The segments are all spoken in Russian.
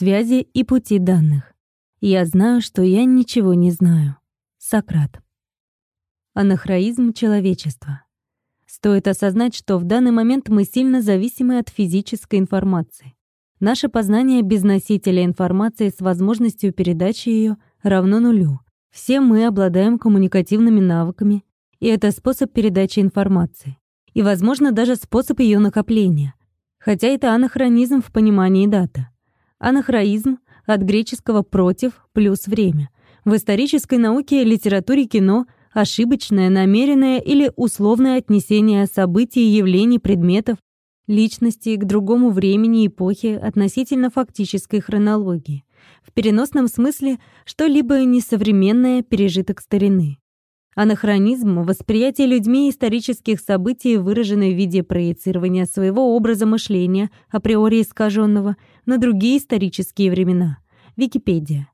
связи и пути данных. Я знаю, что я ничего не знаю. Сократ. Анахроизм человечества. Стоит осознать, что в данный момент мы сильно зависимы от физической информации. Наше познание без носителя информации с возможностью передачи ее равно нулю. Все мы обладаем коммуникативными навыками, и это способ передачи информации. И, возможно, даже способ ее накопления. Хотя это анахронизм в понимании дата. Анахроизм от греческого «против» плюс «время». В исторической науке, литературе, кино — ошибочное, намеренное или условное отнесение событий, явлений, предметов, личности к другому времени, эпохе относительно фактической хронологии. В переносном смысле что-либо несовременное пережиток старины. Анахронизм — восприятие людьми исторических событий, выраженное в виде проецирования своего образа мышления, априори искаженного, на другие исторические времена. Википедия.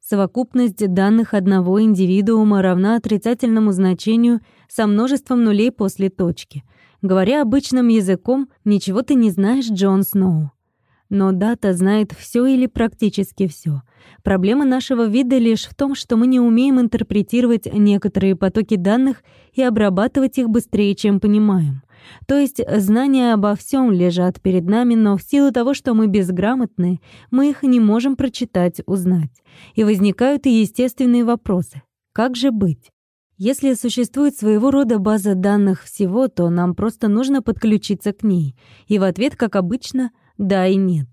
Совокупность данных одного индивидуума равна отрицательному значению со множеством нулей после точки. Говоря обычным языком, ничего ты не знаешь, Джон Сноу. Но дата знает все или практически все. Проблема нашего вида лишь в том, что мы не умеем интерпретировать некоторые потоки данных и обрабатывать их быстрее, чем понимаем. То есть знания обо всем лежат перед нами, но в силу того, что мы безграмотны, мы их не можем прочитать, узнать. И возникают и естественные вопросы. Как же быть? Если существует своего рода база данных всего, то нам просто нужно подключиться к ней. И в ответ, как обычно, да и нет.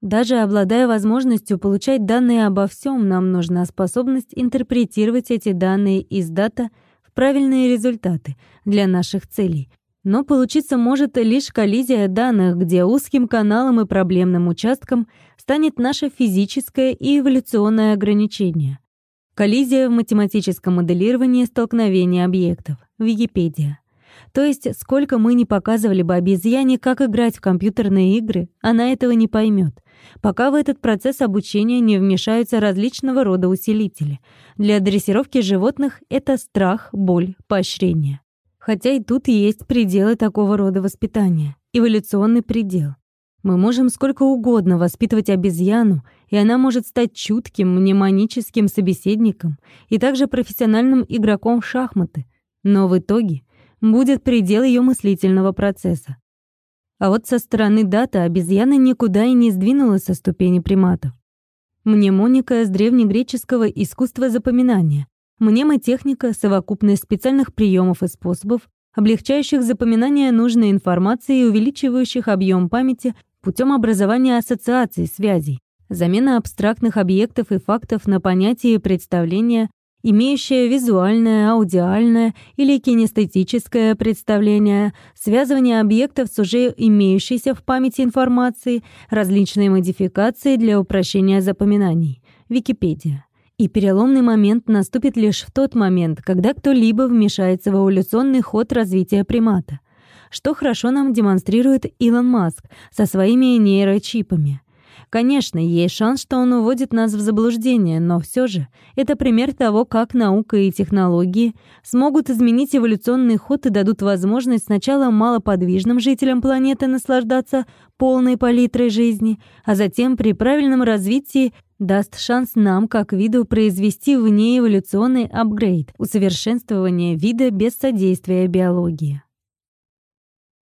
Даже обладая возможностью получать данные обо всем, нам нужна способность интерпретировать эти данные из дата в правильные результаты для наших целей. Но получиться может лишь коллизия данных, где узким каналом и проблемным участком станет наше физическое и эволюционное ограничение. Коллизия в математическом моделировании столкновения объектов. Википедия. То есть, сколько мы не показывали бы обезьяне, как играть в компьютерные игры, она этого не поймет, пока в этот процесс обучения не вмешаются различного рода усилители. Для дрессировки животных это страх, боль, поощрение. Хотя и тут есть пределы такого рода воспитания. Эволюционный предел. Мы можем сколько угодно воспитывать обезьяну, и она может стать чутким, мнемоническим собеседником и также профессиональным игроком в шахматы. Но в итоге будет предел ее мыслительного процесса. А вот со стороны дата обезьяна никуда и не сдвинулась со ступени приматов. Мнемоника с древнегреческого искусства запоминания. Мнемотехника — совокупность специальных приемов и способов, облегчающих запоминание нужной информации и увеличивающих объем памяти путем образования ассоциаций, связей, замена абстрактных объектов и фактов на понятия и представления, имеющее визуальное, аудиальное или кинестетическое представление, связывание объектов с уже имеющейся в памяти информацией, различные модификации для упрощения запоминаний. Википедия. И переломный момент наступит лишь в тот момент, когда кто-либо вмешается в эволюционный ход развития примата. Что хорошо нам демонстрирует Илон Маск со своими нейрочипами. Конечно, есть шанс, что он уводит нас в заблуждение, но все же это пример того, как наука и технологии смогут изменить эволюционный ход и дадут возможность сначала малоподвижным жителям планеты наслаждаться полной палитрой жизни, а затем при правильном развитии даст шанс нам, как виду, произвести внеэволюционный апгрейд, усовершенствование вида без содействия биологии.